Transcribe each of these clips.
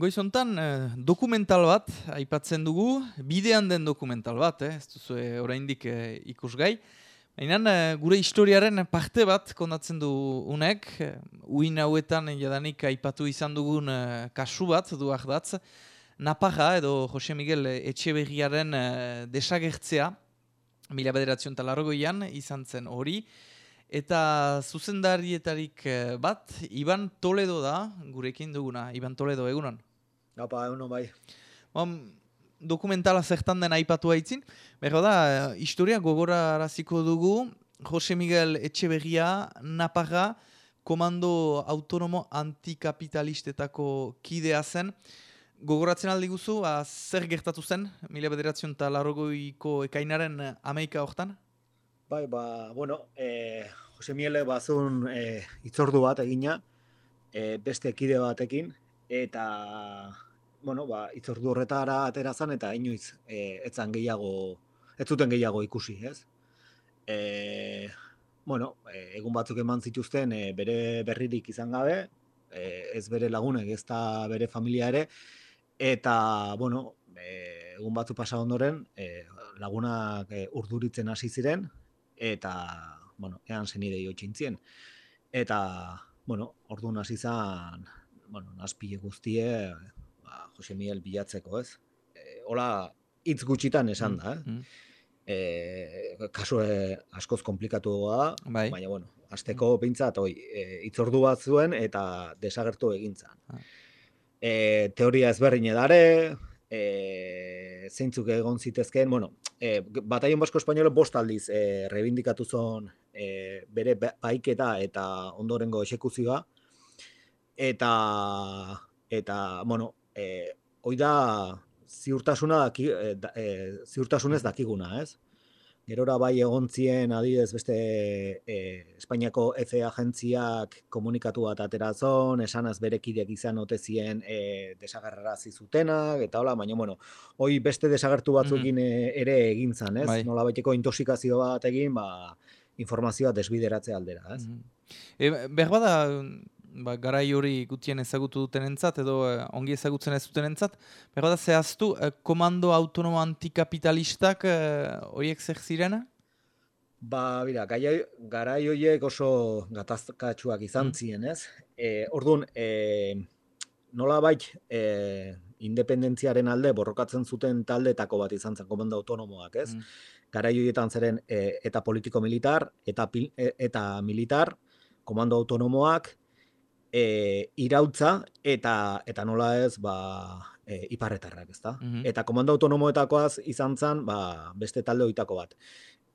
Goizontan, eh, dokumental bat, aipatzen dugu, bidean den dokumental bat, eh, ez duzu eh, oraindik eh, ikusgai. Baina eh, gure historiaren parte bat kondatzen du unek, uin hauetan jadanik aipatu izan dugun eh, kasu bat, du ahdatz, Naparra edo Jose Miguel Etxeberriaren eh, desagertzea, mila bederatzen talarrogoian izan zen hori, Eta zuzendarietarik eh, bat, Iban Toledo da, gurekin duguna, Iban Toledo, egunon? Gapa, egunon bai. Bon, dokumentala zertan den aipatu haitzin. Berro da, eh, historia gogora araziko dugu, Jose Miguel Etxeberria, Naparra, komando autonomo antikapitalistetako kidea zen. Gogoratzen aldi guzu, a, zer gertatu zen, mila bederatzen eta larrogoiko ekainaren ameika hortan? Bai, ba, bueno, e, Jose Miele bazun e, itzordu bat egina, e, beste kide batekin, eta, bueno, ba, itzordu horretara atera zan, eta inoiz, e, etzan gehiago, ez zuten gehiago ikusi, ez? E, bueno, e, egun batzuk eman zituzten e, bere berririk izan gabe, e, ez bere lagunek, ez da bere familia ere, eta, bueno, e, egun batzu pasa ondoren, e, lagunak e, urduritzen hasi ziren, eta, bueno, ean zenide joitxintzien. Eta, bueno, orduan hasi zan, bueno, nazpile guztie, Jose Miguel bilatzeko, ez? E, hola, hitz gutxitan esan da, eh? Mm, mm. E, kasu askoz komplikatu da, bai. baina, bueno, azteko mm. pintzat, oi, e, itzordu bat zuen eta desagertu egintzan. Ah. E, teoria ezberdin edare, e, zeintzuk egon zitezkeen, bueno, e, bataion basko espainolo bost aldiz e, rebindikatu zon e, bere baiketa eta ondorengo esekuzioa, eta, eta bueno, e, hoi da ziurtasuna daki, e, e, ziurtasunez dakiguna, ez? Gerora bai egontzien adidez beste e, Espainiako EFE agentziak komunikatu bat aterazon, esanaz berekideak izan otezien e, desagarrara zizutenak, eta hola, baina, bueno, hoi beste desagertu batzuekin mm ere egin zan, ez? Bai. Nola baiteko intoxikazio bat egin, ba, informazioa desbideratze aldera, ez? Mm -hmm. e, bada, ba, garai hori gutien ezagutu duten entzat, edo eh, ongi ezagutzen ez duten entzat, behar da zehaztu, eh, komando autonomo antikapitalistak eh, horiek zer zirena? Ba, bira, garai horiek oso gatazkatsuak izan mm. ziren, ez? E, orduan, e, nola bait, e, independentziaren alde borrokatzen zuten taldeetako bat izan zen komando autonomoak, ez? Mm. Garai horietan zeren e, eta politiko-militar, eta, e, eta militar, komando autonomoak, e, irautza eta eta nola ez ba e, iparretarrak, ezta? Mm Eta komando autonomoetakoaz izan zen, ba, beste talde hoitako bat.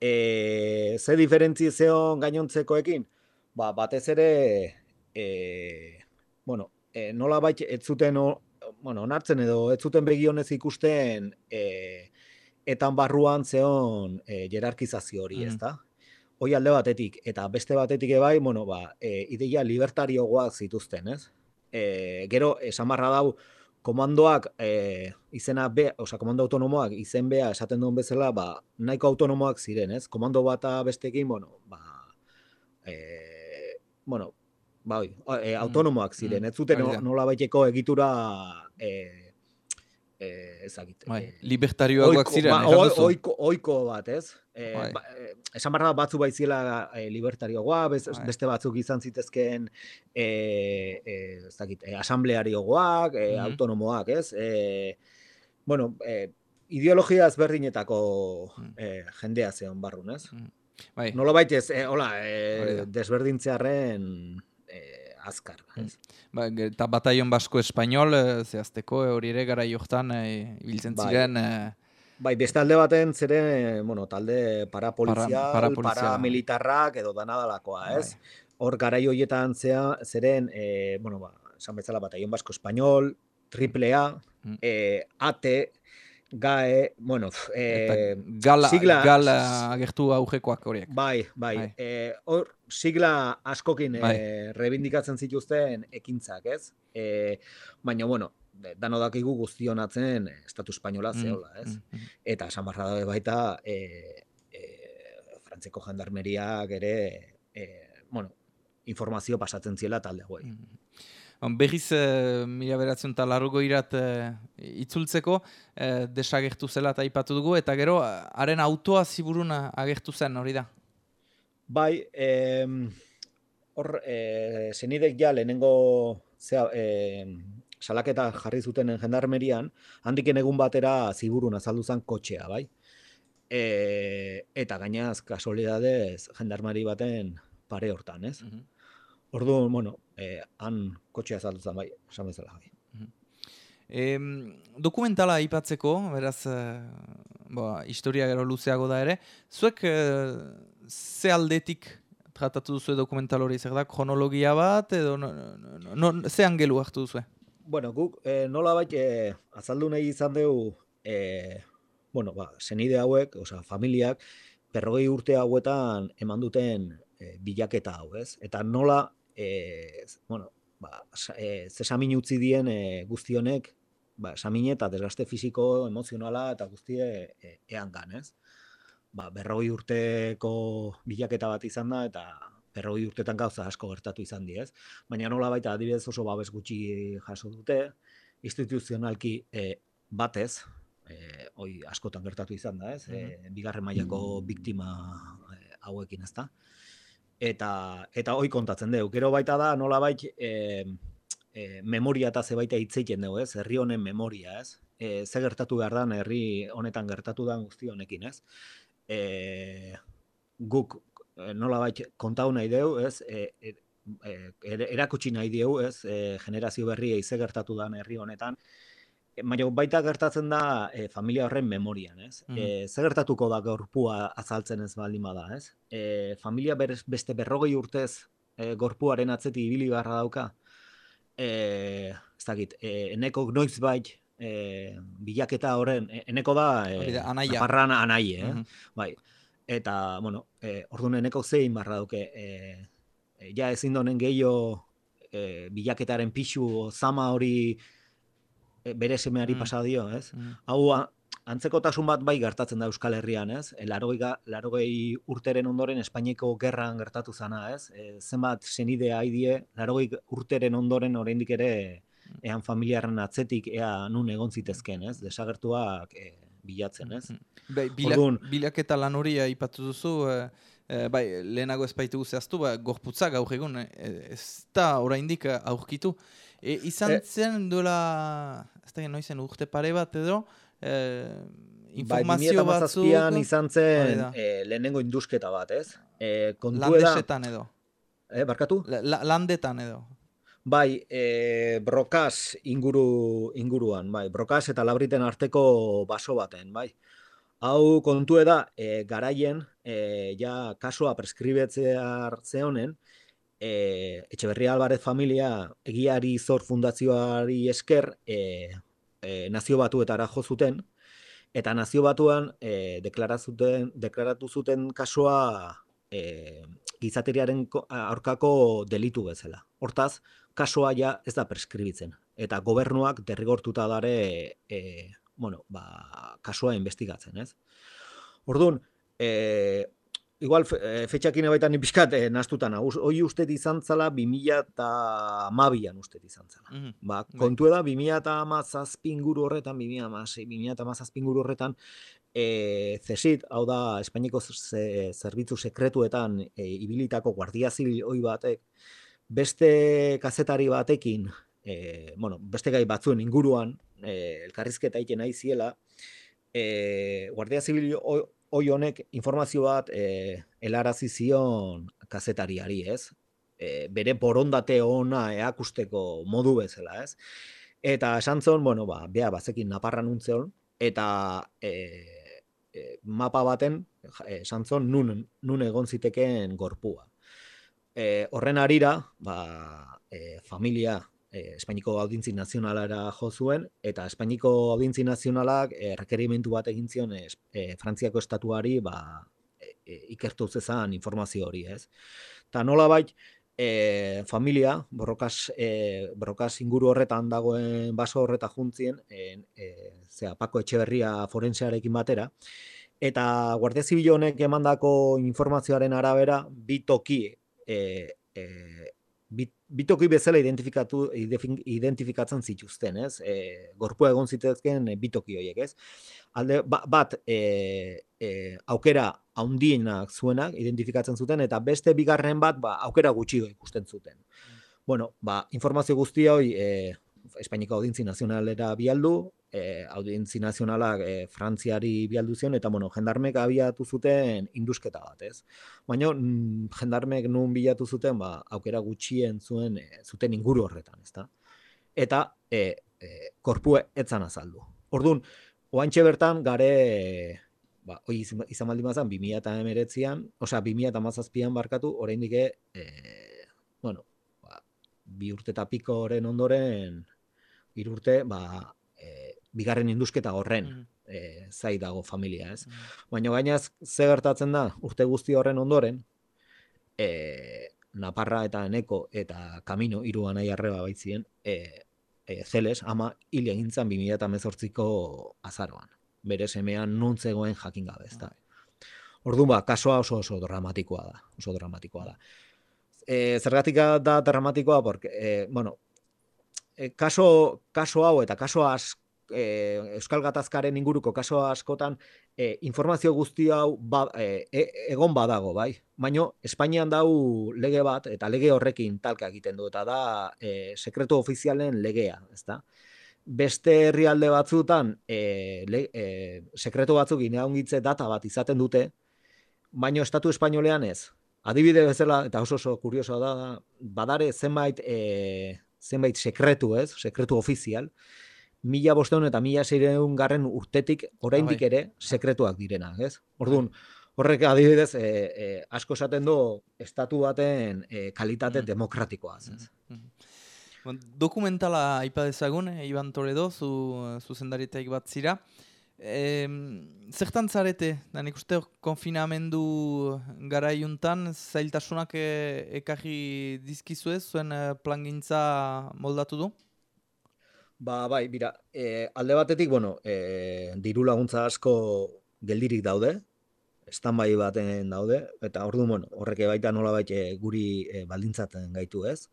E, ze diferentzio gainontzekoekin? Ba, batez ere e, bueno, e, nola bait ez zuten o, bueno, onartzen edo ez zuten begionez ikusten e, etan barruan zeon e, jerarkizazio hori, mm ezta? Hoi alde batetik, eta beste batetik ebai, bueno, ba, e, ideia libertarioa zituzten, ez? E, gero, esan barra dau, komandoak e, izena be, oza, komando autonomoak izen bea esaten duen bezala, ba, nahiko autonomoak ziren, ez? Komando bata bestekin, bueno, ba, e, bueno, ba, oi, e, autonomoak ziren, mm, ez zuten nola baiteko egitura e, eh, ezagit. Bai, eh, libertarioagoak ziren, ba, oiko, oiko bat, ez? Eh, bai. ba, eh, esan barra batzu baiziela eh, libertarioagoa, bai. beste batzuk izan zitezkeen eh, eh, ezagit, eh, asamblearioagoak, eh, mm -hmm. autonomoak, ez? Eh, bueno, eh, ideologia ezberdinetako mm. eh, jendea zeon barrun, ez? Mm. Bai. Nolo baitez, eh, hola, eh, desberdintzearen azkar. Hmm. Ba, eta bataion basko espainol, eh, zehazteko, eh, hori ere gara johtan, e, ibiltzen bai. ziren... Bai, beste alde baten zere, bueno, talde parapolizial, para, paramilitarrak edo danadalakoa, bai. ez? Hor, gara joietan zea, zeren, e, bueno, ba, esan bezala bataion basko espainol, triple A, mm. e, AT, GAE, bueno, e, gala, sigla, gala agertu augekoak horiek. Bai, bai. bai. E, hor, sigla askokin bai. e, rebindikatzen zituzten ekintzak, ez? E, baina, bueno, dano dakigu guztionatzen Estatu Espainola mm, zeola, ez? Mm, mm. Eta esan barra dabe baita, e, e, frantzeko jandarmeriak ere, e, bueno, informazio pasatzen ziela talde hauei. Mm. berriz e, mila beratzen eta largo irat itzultzeko e, desagertu zela eta ipatu dugu, eta gero, haren autoa ziburun agertu zen, hori da? Bai, hor, e, zenidek ja lehenengo zea, e, salaketa jarri zuten jendarmerian, handiken egun batera ziburun azaldu zen kotxea, bai? E, eta gainaz, kasualidadez, jendarmari baten pare hortan, ez? Mm Ordu, bueno, e, han kotxea azaldu zen, bai, esan bezala, bai. E, dokumentala aipatzeko, beraz, e, boa, historia gero luzeago da ere, zuek e, ze aldetik tratatu duzu dokumental hori, zer da, kronologia bat, edo no, no, no, ze angelu hartu duzu? Bueno, guk e, nola bat e, azaldu nahi izan dugu, e, bueno, ba, senide hauek, oza, familiak, perrogei urte hauetan eman duten e, bilaketa hau, ez? Eta nola, e, bueno, ba, e, zesamin utzi dien e, guztionek, ba, samine eta desgaste fisiko, emozionala eta guztie e, ean gan, ez? Ba, berrogei urteko bilaketa bat izan da, eta berroi urtetan gauza asko gertatu izan di, ez? Baina nola baita adibidez oso babes gutxi jaso dute, instituzionalki e, batez, e, oi askotan gertatu izan da, ez? E, bigarren mailako biktima e, hauekin, ezta? Eta eta hoi kontatzen dugu. Gero baita da nola bait e, e, memoria eta zebaita hitzeiten dugu, ez? Herri honen memoria, ez? E, ze gertatu behar da herri honetan gertatu da guzti honekin, ez? E, guk nola bait kontau nahi deu, ez, e, e, e, erakutsi nahi deu, ez, e, generazio berria ize gertatu da herri honetan, e, Baina baita gertatzen da e, familia horren memorian, ez? Mm -hmm. ze gertatuko da gorpua azaltzen ez baldin bada, ez? E, familia berez, beste berrogei urtez e, gorpuaren atzeti ibili barra dauka. E, ez dakit, e, eneko noiz bait e, bilaketa horren, e, eneko da e, anaia. anaie, eh? Mm bai eta, bueno, e, ordu neneko zein barra duke, e, e, ja ezin donen gehiago e, bilaketaren pixu zama hori e, bere semeari mm. pasa dio, ez? Mm. Hau, antzekotasun bat bai gertatzen da Euskal Herrian, ez? E, larogei, urteren ondoren Espainiako gerran gertatu zana, ez? E, zenbat senide haidie, larogei urteren ondoren oraindik ere mm. ean familiarren atzetik ea nun egon zitezken, ez? Desagertuak e, bilatzen, ez? Bai, bilak, bilaketa lan hori aipatu duzu, e, bai, lehenago ez baitu zehaztu, ba, gorputza gaur egun, e, ez da oraindik aurkitu. E, izan e, zen duela, ez da noizen urte pare bat edo, e, informazio bai, batzuk... Izan zen e, lehenengo indusketa bat, ez? E, Landesetan edo. Eh, barkatu? landetan edo. Bai, e, brokas inguru, inguruan, bai, brokas eta labriten arteko baso baten, bai. Hau kontu da, e, garaien, e, ja kasua preskribetzea hartze honen, e, Etxeberria Albarez familia egiari zor fundazioari esker e, e, nazio batuetara jo zuten, eta nazio batuan e, deklaratu zuten kasua e, gizateriaren aurkako delitu bezala. Hortaz, kasua ja ez da preskribitzen. Eta gobernuak derrigortuta dare e, bueno, ba, kasua investigatzen, ez? Orduan, e, igual e, fetxakin ebaitan nipizkat e, naztutan, hoi uste izan zala 2000 eta mabian uste izan zala. Mm -hmm. Ba, bai. kontu da, 2000 eta mazazpinguru horretan, 2000 eta mazazpinguru horretan, e, zesit, hau da, Espainiko zerbitzu sekretuetan e, ibilitako guardia zibil hoi batek, beste kazetari batekin, e, bueno, beste gai batzuen inguruan, e, elkarrizketa egiten nahi ziela, e, Guardia Zibil hoi honek informazio bat e, helarazi zion kazetariari, ez? E, bere borondate ona eakusteko modu bezala, ez? Eta esan zon, bueno, ba, bea bazekin naparra nuntzeon, eta e, mapa baten, esan zon, nun, nun egon zitekeen gorpua e, horren arira, ba, e, familia e, Espainiko Audintzi Nazionalara jo zuen, eta Espainiko Audintzi Nazionalak e, rekerimentu bat egin zion e, Frantziako estatuari ba, e, e, ikertu zezan informazio hori, ez? Ta nola bait, e, familia, borrokas, e, borrokas inguru horretan dagoen baso horreta juntzien, e, e, zera, Pako Etxeberria forensearekin batera, eta Guardia Zibil honek emandako informazioaren arabera, bi toki e, e, bitoki bezala identifikatu identifikatzen zituzten, ez? E, gorpua egon zitezken bitoki horiek, ez? Alde ba, bat e, e, aukera haundienak zuenak identifikatzen zuten eta beste bigarren bat ba, aukera gutxi ikusten zuten. Mm. Bueno, ba, informazio guztia hori e, Espainiko Audintzi Nazionalera bialdu, e, Audientzi Nazionalak e, Frantziari bialdu zion, eta bueno, jendarmek abiatu zuten indusketa bat, ez? Baina mm, jendarmek nun bilatu zuten, ba, aukera gutxien zuen, e, zuten inguru horretan, ezta? Eta e, e, korpue etzan azaldu. Orduan, oantxe bertan gare, e, ba, oi izan 2000 eta emeretzian, osea, 2000 eta mazazpian barkatu, oraindik e, bueno, ba, bi urte eta piko ondoren, irurte, ba, bigarren indusketa horren mm. e, zai dago familia, ez? Mm. Baina gainaz, ze gertatzen da, urte guzti horren ondoren, e, Naparra eta Eneko eta Kamino, iru nahi arreba baitzien, e, e, zeles, ama hile egintzen 2018ko azaroan. Bere semean non zegoen jakin gabe, ez da. Orduan ba, kasoa oso oso dramatikoa da, oso dramatikoa da. E, zergatik da dramatikoa, porque, e, bueno, e, kaso, kaso hau eta kaso az, e, Euskal Gatazkaren inguruko kaso askotan e, informazio guzti hau ba, e, egon badago, bai? Baina Espainian dau lege bat eta lege horrekin talka egiten du eta da e, sekretu ofizialen legea, ezta? Beste herrialde batzutan e, le, e, sekretu batzuk gineagungitze data bat izaten dute, baina Estatu Espainolean ez. Adibide bezala, eta oso oso kurioso da, badare zenbait e, zenbait sekretu, ez? Sekretu ofizial. Mila bosteun eta mila zeireun garren urtetik oraindik ere sekretuak direnak, ez? Orduan, horrek adibidez, e, e, asko esaten du estatu baten e, kalitate mm. demokratikoa, ez? Mm. Dokumentala aipa dezagun, Iban Toledo, zu, zu bat zira. E, zertan zarete, da nik uste konfinamendu garaiuntan, zailtasunak e, ekarri dizkizuez, zuen plangintza moldatu du? Ba, bai, bira, e, alde batetik, bueno, e, diru laguntza asko geldirik daude, bai baten daude, eta ordu, bueno, horreke baita nola baita guri e, baldintzaten gaitu ez.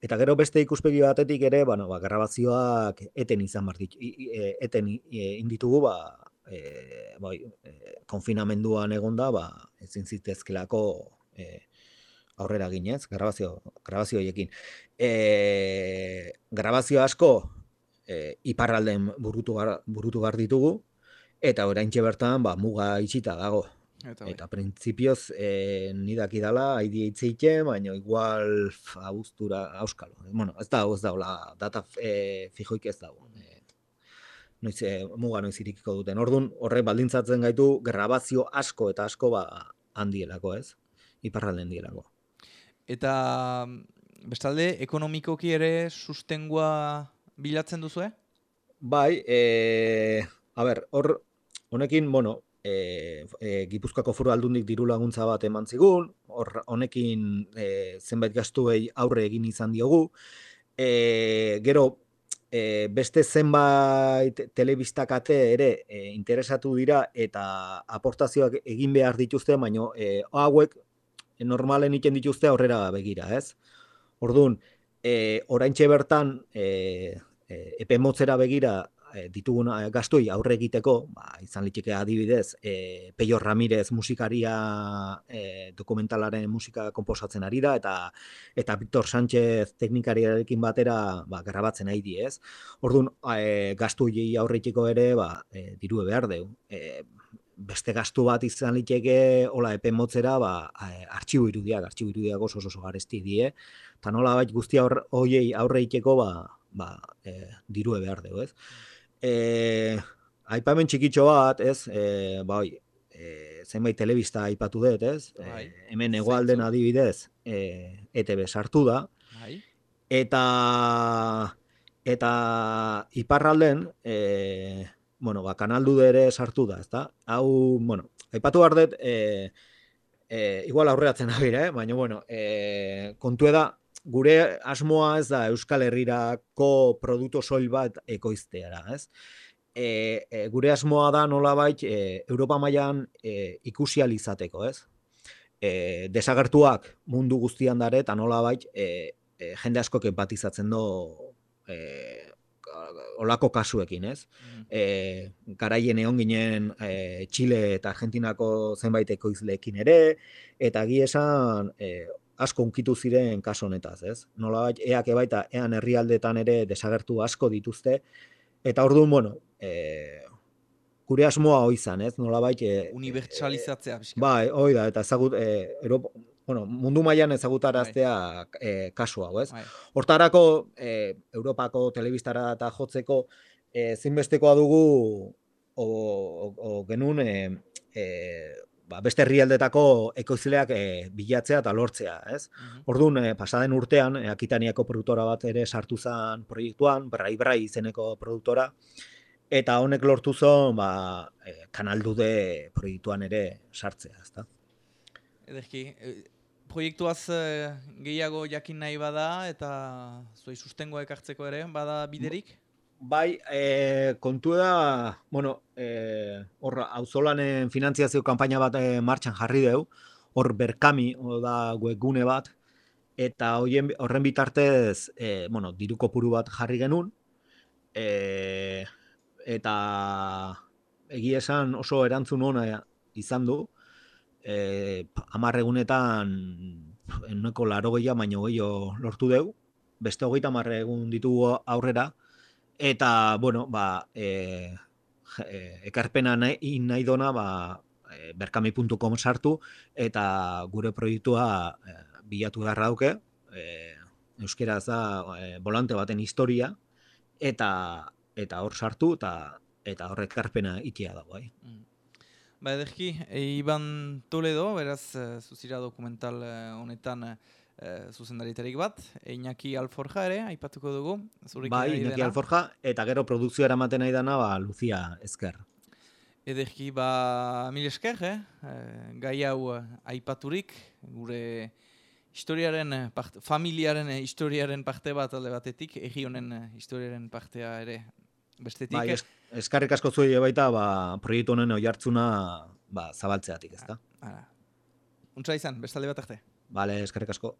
Eta gero beste ikuspegi batetik ere, bueno, ba, grabazioak eten izan bar ditu, e, eten inditugu, ba, e, bai, e, konfinamenduan egonda, ba, ezin zitezkelako e, aurrera ginez, grabazio, grabazio hoiekin. E, grabazio asko e, iparralden burutu gar, burutu gar ditugu, eta oraintxe bertan, ba, muga itxita dago. Eta, eta printzipioz, e, nidak idala, haidi eitzeite, baina igual abuztura auskalo. Bueno, ez da, ez da, la, data e, fijoik ez dago. E, noiz, e, muga noiz irikiko duten. Orduan, horre baldintzatzen gaitu, grabazio asko eta asko ba, handielako, ez? Iparralden dielako. Eta, bestalde, ekonomikoki ere sustengua bilatzen duzu, eh? Bai, e, a ber, hor, honekin, bueno, e, e, Gipuzkoako furu aldundik diru laguntza bat eman zigun, hor, honekin e, zenbait gastuei aurre egin izan diogu. E, gero, e, beste zenbait telebistakate ere e, interesatu dira eta aportazioak egin behar dituzte, baina e, hauek normalen iten dituzte aurrera begira, ez? Orduan, e, orain bertan, e, e, epe motzera begira, e, ditugun e, gastoi aurre egiteko, ba, izan liteke adibidez, e, Peio Ramirez musikaria e, dokumentalaren musika konposatzen ari da, eta eta Victor Sánchez teknikariarekin batera ba, grabatzen ari di, ez? Orduan, e, gastoi aurre egiteko ere, ba, e, diru behar deu. E, beste gastu bat izan liteke, hola, epe motzera, ba, e, artxibo irudiak, artxibo irudiak oso oso garesti die, eta nola bait guzti aurre, aurre egiteko, ba, ba, e, diru behar dugu, ez? eh aipamen txikitxo bat, ez? Eh, bai, eh zenbait telebista aipatu dut, ez? E, hemen egoalden adibidez, eh ETB sartu da. Bai. Eta eta iparralden eh bueno, ba kanaldu ere sartu da, ezta? Hau, bueno, aipatu bar dut eh eh igual aurreatzen abira, eh? baina bueno, eh kontu da gure asmoa ez da Euskal Herrirako produktu soil bat ekoizteara, ez? E, e, gure asmoa da nolabait e, Europa mailan e, ikusializateko, ez? E, desagertuak mundu guztian dare eta nolabait e, e, jende asko empatizatzen do e, olako kasuekin, ez? Mm. E, garaien egon ginen e, Chile eta Argentinako zenbait ekoizleekin ere, eta gi esan e, asko unkitu ziren kaso honetaz, ez? Nola eak baita ean herrialdetan ere desagertu asko dituzte, eta orduan, bueno, e, gure asmoa hoi izan, ez? Nola bai... E, Unibertsalizatzea, Bai, hoi da, eta ezagut, e, Europa, bueno, mundu mailan ezagutaraztea e, kasu hau, ez? Bai. Hortarako, e, Europako telebistara eta jotzeko, e, zinbestekoa dugu, o, o, o genuen, e, e, ba, beste herrialdetako ekoizleak e, bilatzea eta lortzea, ez? Mm Orduan, e, pasaden urtean, e, Akitaniako produktora bat ere sartu zen proiektuan, Brai Brai izeneko produktora, eta honek lortu zon, ba, e, kanaldude proiektuan ere sartzea, ezta? Ederki, e, proiektuaz gehiago jakin nahi bada, eta zuei sustengoa ekartzeko ere, bada biderik? Bai, e, kontu da, bueno, e, hor, auzolanen finantziazio kanpaina bat e, martxan jarri deu, hor berkami, da webgune bat, eta horren bitartez, e, bueno, diruko puru bat jarri genuen, e, eta egia esan oso erantzun ona izan du, e, amarregunetan eneko laro gehiago, baino gehiago lortu deu, beste hogeita amarregun ditugu aurrera, Eta, bueno, ba, e, e, ekarpena nahi, nahi dona, ba, e, berkami.com sartu, eta gure proiektua e, bilatu beharra dauke, e, euskeraz da, e, volante baten historia, eta eta hor sartu, eta eta horrek ekarpena itia dago, bai. Mm. Ba, edeki, e, Iban Toledo, beraz, zuzira dokumental honetan, e, zuzendaritarik bat, Iñaki Alforja ere, aipatuko dugu. Bai, Iñaki Alforja, eta gero produkzio eramaten nahi dana, ba, Lucia Esker. Ederki, ba, mil esker, eh? E, gai hau aipaturik, gure historiaren, part, familiaren historiaren parte bat alde batetik, egi honen historiaren partea ere bestetik. Bai, eskarrik asko zuei baita, ba, proiektu honen oi hartzuna ba, zabaltzeatik, ezta? Untsa izan, bestalde bat arte. Bale, eskerrik asko.